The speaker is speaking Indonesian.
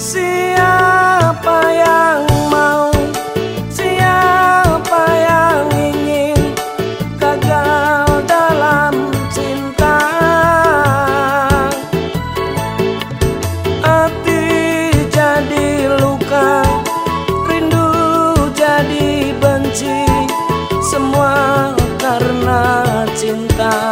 Siapa yang mau? Siapa yang ingin Gagal dalam cinta? Hati jadi luka Rindu jadi benci Semua karena cinta.